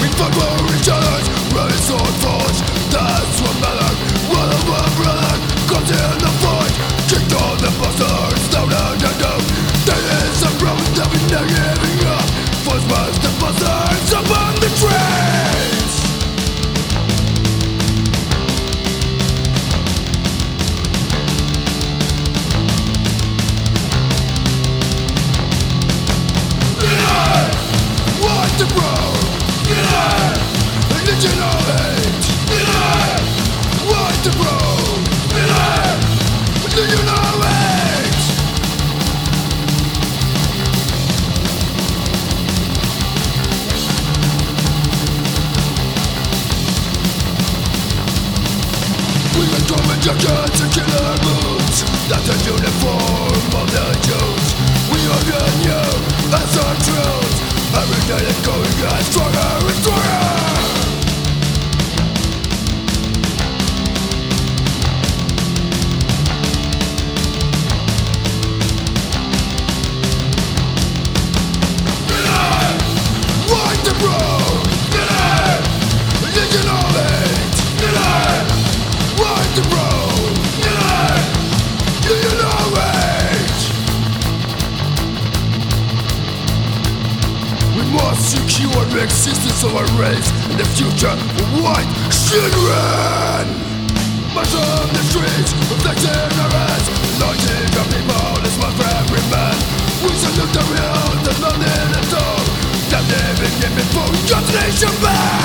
we fight for each other, rise on fire. We become injections and killer moves That's the uniform of the Jews We are day it's going on stronger and stronger secure the existence of our race And the future of white children. March on the streets, reflecting our heads Lighting up people is for every man We salute the real, the lonely the dumb That living in before God's nation back